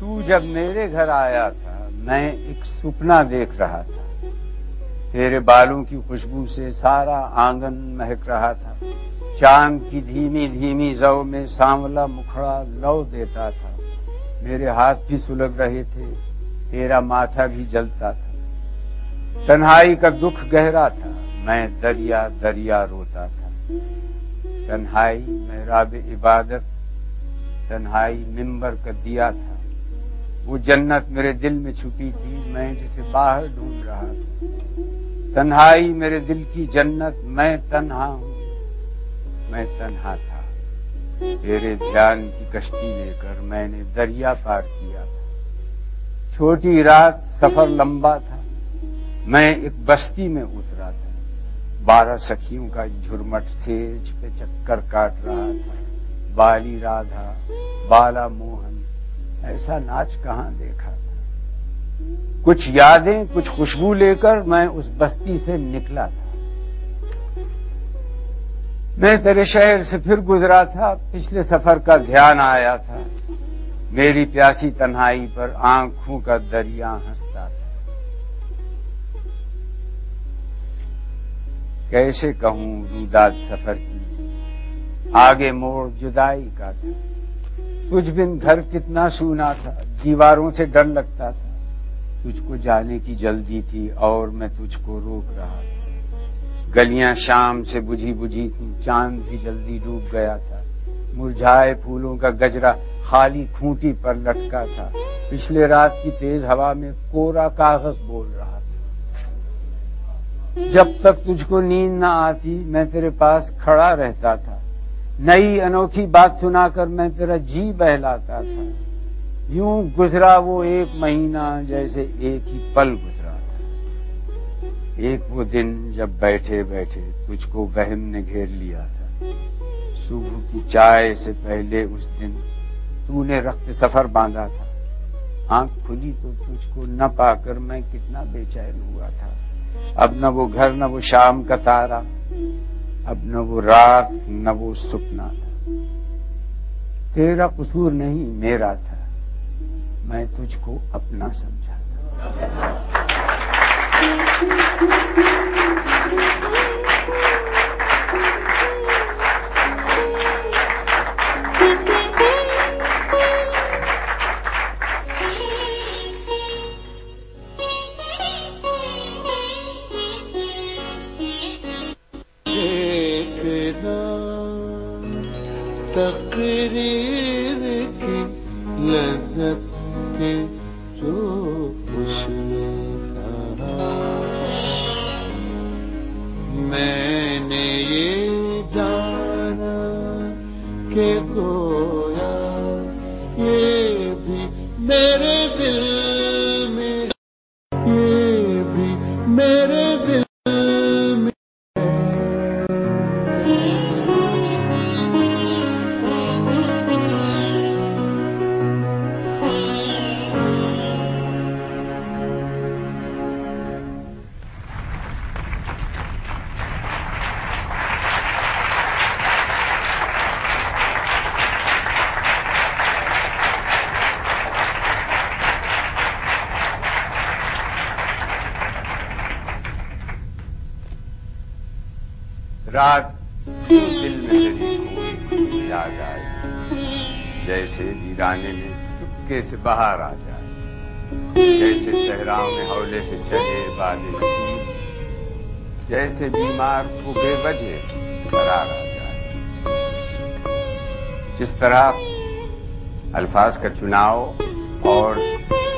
تو جب میرے گھر آیا تھا، میں ایک سپنا دیکھ رہا تھا۔ تیرے بالوں کی خوشبو سے سارا آنگن مہک رہا تھا۔ چاند کی دھیمی دھیمی زو میں سانولا مکھڑا لو دیتا تھا۔ میرے ہاتھ بھی سلگ رہے تھے، تیرا ماتھا بھی جلتا تھا۔ تنہائی کا دکھ گہرا تھا، میں دریا دریا روتا تھا۔ تنہائی محراب عبادت، تنہائی ممبر کا دیا تھا۔ وہ جنت میرے دل میں چھپی تھی، میں جسے باہر ڈھونڈ رہا تھا۔ تنہائی میرے دل کی جنت، میں تنہا ہوں۔ میں تنہا تھا۔ تیرے دھیان کی کشتی لے کر میں نے دریا پار کیا تھا۔ چھوٹی رات سفر لمبا تھا۔ میں ایک بستی میں اترا تھا۔ بارہ سکھیوں کا جھرمٹ سیج پہ چکر کاٹ رہا تھا۔ بالی رادھا، بالا موہن۔ ایسا ناچ کہاں دیکھا تھا؟ کچھ یادیں، کچھ خوشبو لے کر میں اس بستی سے نکلا تھا۔ میں تیرے شہر سے پھر گزرا تھا، پچھلے سفر کا دھیان آیا تھا۔ میری پیاسی تنہائی پر آنکھوں کا دریا ہنستا تھا۔ کیسے کہوں روداد سفر کی؟ آگے موڑ جدائی کا تھا۔ تجھ بن گھر کتنا سونا تھا، دیواروں سے ڈر لگتا تھا۔ تجھ کو جانے کی جلدی تھی اور میں تجھ کو روک رہا تھا۔ گلیاں شام سے بجھی بجھی تھیں، چاند بھی جلدی ڈوب گیا تھا۔ مرجھائے پھولوں کا گجرا خالی کھوٹی پر لٹکا تھا۔ پچھلے رات کی تیز ہوا میں کورا کاغذ بول رہا تھا۔ جب تک تجھ کو نیند نہ آتی، میں تیرے پاس کھڑا رہتا تھا۔ نئی انوکھی بات سنا کر میں تیرا جی بہلاتا تھا۔ یوں گزرا وہ ایک مہینہ جیسے ایک ہی پل گزرا تھا۔ ایک وہ دن جب بیٹھے بیٹھے تجھ کو وہم نے گھیر لیا تھا۔ صبح کی چائے سے پہلے اس دن تو نے رخت سفر باندھا تھا۔ آنکھ کھلی تو تجھ کو نہ پا کر میں کتنا بے چین ہوا تھا۔ اب نہ وہ گھر، نہ وہ شام کا تارا۔ اب نہ وہ رات، نہ وہ سپنا تھا۔ تیرا قصور نہیں، میرا تھا۔ میں تجھ کو اپنا سمجھا تھا تقریر کی لذت کے رات دل میں تیری کوئی یاد آئی۔ جیسے ویرانے میں چپکے سے باہر آ جائے۔ جیسے صحراؤں میں حولے سے چلے بادل جیسے بیمار کو بے وجہ قرار آ جائے۔ جس طرح الفاظ کا چناؤ اور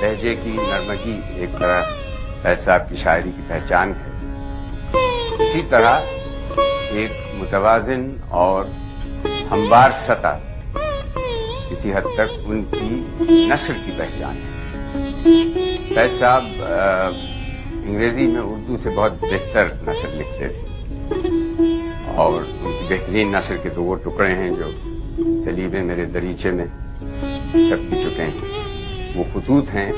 لہجے کی نرمگی ایک طرح ایسا کی شاعری کی پہچان ہے، اسی طرح ایک متوازن اور ہموار سطح کسی حد تک ان کی نثر کی پہچان ہے۔ فیض صاحب انگریزی میں اردو سے بہت بہتر نثر لکھتے تھے اور ان کی بہترین نثر کے تو وہ ٹکڑے ہیں جو سلیبے میرے دریچے میں چھپ بھی چکے ہیں۔ وہ خطوط ہیں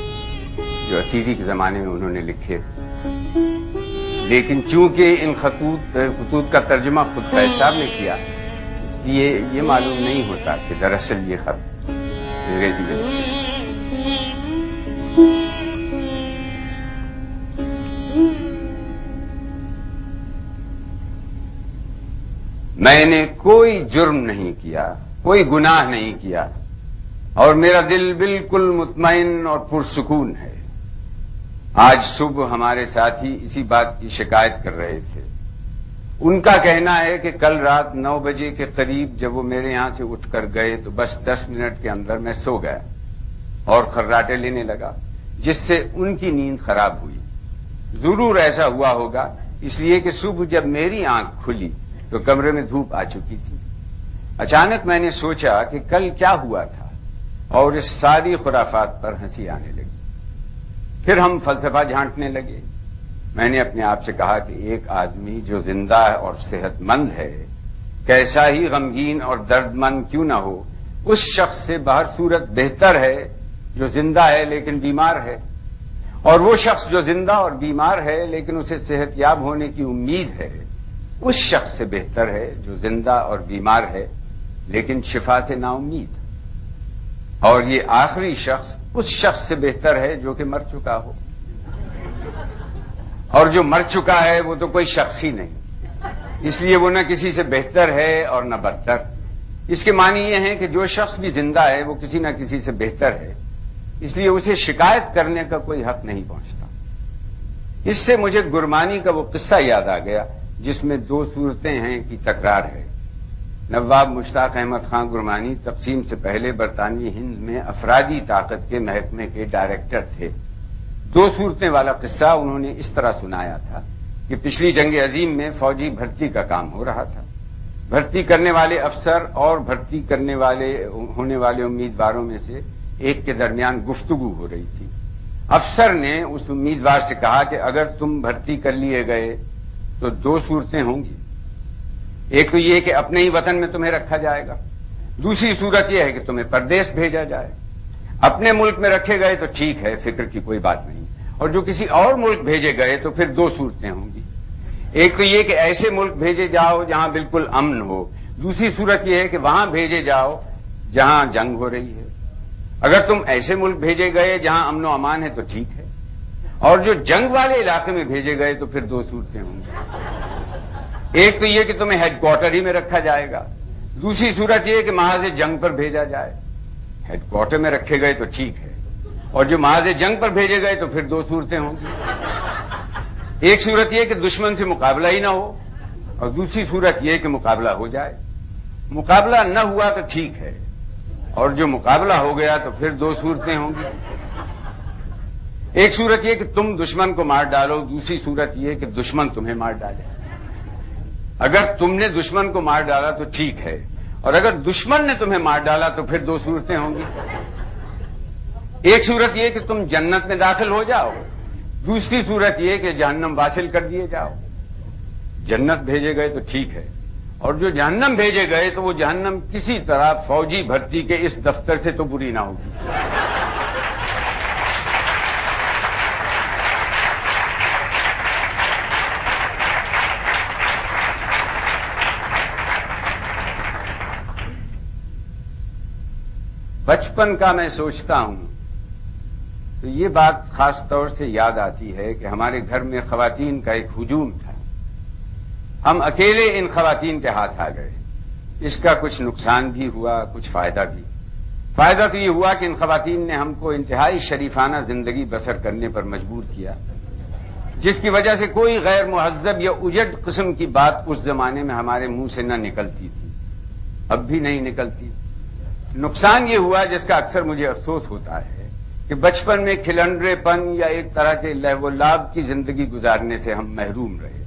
جو اسیری کے زمانے میں انہوں نے لکھے۔ لیکن چونکہ ان خطوط خطوط کا ترجمہ خود فیض ہاں۔ صاحب نے کیا اس لیے یہ معلوم نہیں ہوتا کہ دراصل یہ خط انگریزی میں میں نے کوئی جرم نہیں کیا کوئی گناہ نہیں کیا اور میرا دل بالکل مطمئن اور پرسکون ہے۔ آج صبح ہمارے ساتھی اسی بات کی شکایت کر رہے تھے۔ ان کا کہنا ہے کہ کل رات نو بجے کے قریب جب وہ میرے یہاں سے اٹھ کر گئے تو بس دس منٹ کے اندر میں سو گیا اور خراٹے لینے لگا، جس سے ان کی نیند خراب ہوئی۔ ضرور ایسا ہوا ہوگا، اس لیے کہ صبح جب میری آنکھ کھلی تو کمرے میں دھوپ آ چکی تھی۔ اچانک میں نے سوچا کہ کل کیا ہوا تھا اور اس ساری خرافات پر ہنسی آنے لگی۔ پھر ہم فلسفہ جھانٹنے لگے۔ میں نے اپنے آپ سے کہا کہ ایک آدمی جو زندہ اور صحت مند ہے، کیسا ہی غمگین اور درد مند کیوں نہ ہو، اس شخص سے باہر صورت بہتر ہے جو زندہ ہے لیکن بیمار ہے۔ اور وہ شخص جو زندہ اور بیمار ہے لیکن اسے صحت یاب ہونے کی امید ہے، اس شخص سے بہتر ہے جو زندہ اور بیمار ہے لیکن شفا سے نا امید اور یہ آخری شخص اس شخص سے بہتر ہے جو کہ مر چکا ہو۔ اور جو مر چکا ہے وہ تو کوئی شخص ہی نہیں۔ اس لیے وہ نہ کسی سے بہتر ہے اور نہ بدتر۔ اس کے معنی یہ ہے کہ جو شخص بھی زندہ ہے وہ کسی نہ کسی سے بہتر ہے۔ اس لیے اسے شکایت کرنے کا کوئی حق نہیں پہنچتا۔ اس سے مجھے گرمانی کا وہ قصہ یاد آ گیا جس میں دو صورتیں ہیں کی تکرار ہے۔ نواب مشتاق احمد خان گرمانی تقسیم سے پہلے برطانوی ہند میں افرادی طاقت کے محکمے کے ڈائریکٹر تھے۔ دو صورتیں والا قصہ انہوں نے اس طرح سنایا تھا کہ پچھلی جنگ عظیم میں فوجی بھرتی کا کام ہو رہا تھا۔ بھرتی کرنے والے افسر اور بھرتی کرنے والے، ہونے والے امیدواروں میں سے ایک کے درمیان گفتگو ہو رہی تھی۔ افسر نے اس امیدوار سے کہا کہ اگر تم بھرتی کر لیے گئے تو دو صورتیں ہوں گی۔ ایک تو یہ کہ اپنے ہی وطن میں تمہیں رکھا جائے گا۔ دوسری صورت یہ ہے کہ تمہیں پردیش بھیجا جائے۔ اپنے ملک میں رکھے گئے تو ٹھیک ہے، فکر کی کوئی بات نہیں۔ اور جو کسی اور ملک بھیجے گئے تو پھر دو صورتیں ہوں گی۔ ایک تو یہ کہ ایسے ملک بھیجے جاؤ جہاں بالکل امن ہو۔ دوسری صورت یہ ہے کہ وہاں بھیجے جاؤ جہاں جنگ ہو رہی ہے۔ اگر تم ایسے ملک بھیجے گئے جہاں امن و امان ہے تو ٹھیک ہے۔ اور جو جنگ والے علاقے میں بھیجے گئے تو پھر دو صورتیں ہوں گی۔ ایک تو یہ کہ تمہیں ہیڈ کوارٹر ہی میں رکھا جائے گا۔ دوسری صورت یہ کہ محاذ جنگ پر بھیجا جائے۔ ہیڈ کوارٹر میں رکھے گئے تو ٹھیک ہے۔ اور جو محاذ جنگ پر بھیجے گئے تو پھر دو صورتیں ہوں گی۔ ایک صورت یہ کہ دشمن سے مقابلہ ہی نہ ہو۔ اور دوسری صورت یہ کہ مقابلہ ہو جائے۔ مقابلہ نہ ہوا تو ٹھیک ہے۔ اور جو مقابلہ ہو گیا تو پھر دو صورتیں ہوں گی۔ ایک صورت یہ کہ تم دشمن کو مار ڈالو۔ دوسری صورت یہ کہ دشمن تمہیں مار ڈالے۔ اگر تم نے دشمن کو مار ڈالا تو ٹھیک ہے، اور اگر دشمن نے تمہیں مار ڈالا تو پھر دو صورتیں ہوں گی۔ ایک صورت یہ کہ تم جنت میں داخل ہو جاؤ، دوسری صورت یہ کہ جہنم واصل کر دیے جاؤ۔ جنت بھیجے گئے تو ٹھیک ہے، اور جو جہنم بھیجے گئے تو وہ جہنم کسی طرح فوجی بھرتی کے اس دفتر سے تو بری نہ ہوگی۔ بچپن کا میں سوچتا ہوں۔ تو یہ بات خاص طور سے یاد آتی ہے کہ ہمارے گھر میں خواتین کا ایک ہجوم تھا۔ ہم اکیلے ان خواتین کے ہاتھ آ گئے۔ اس کا کچھ نقصان بھی ہوا، کچھ فائدہ بھی۔ فائدہ تو یہ ہوا کہ ان خواتین نے ہم کو انتہائی شریفانہ زندگی بسر کرنے پر مجبور کیا۔ جس کی وجہ سے کوئی غیر مہذب یا اجڑ قسم کی بات اس زمانے میں ہمارے منہ سے نہ نکلتی تھی۔ اب بھی نہیں نکلتی۔ نقصان یہ ہوا جس کا اکثر مجھے افسوس ہوتا ہے کہ بچپن میں کھلنڈرے پن یا ایک طرح کے لہو لاب کی زندگی گزارنے سے ہم محروم رہے۔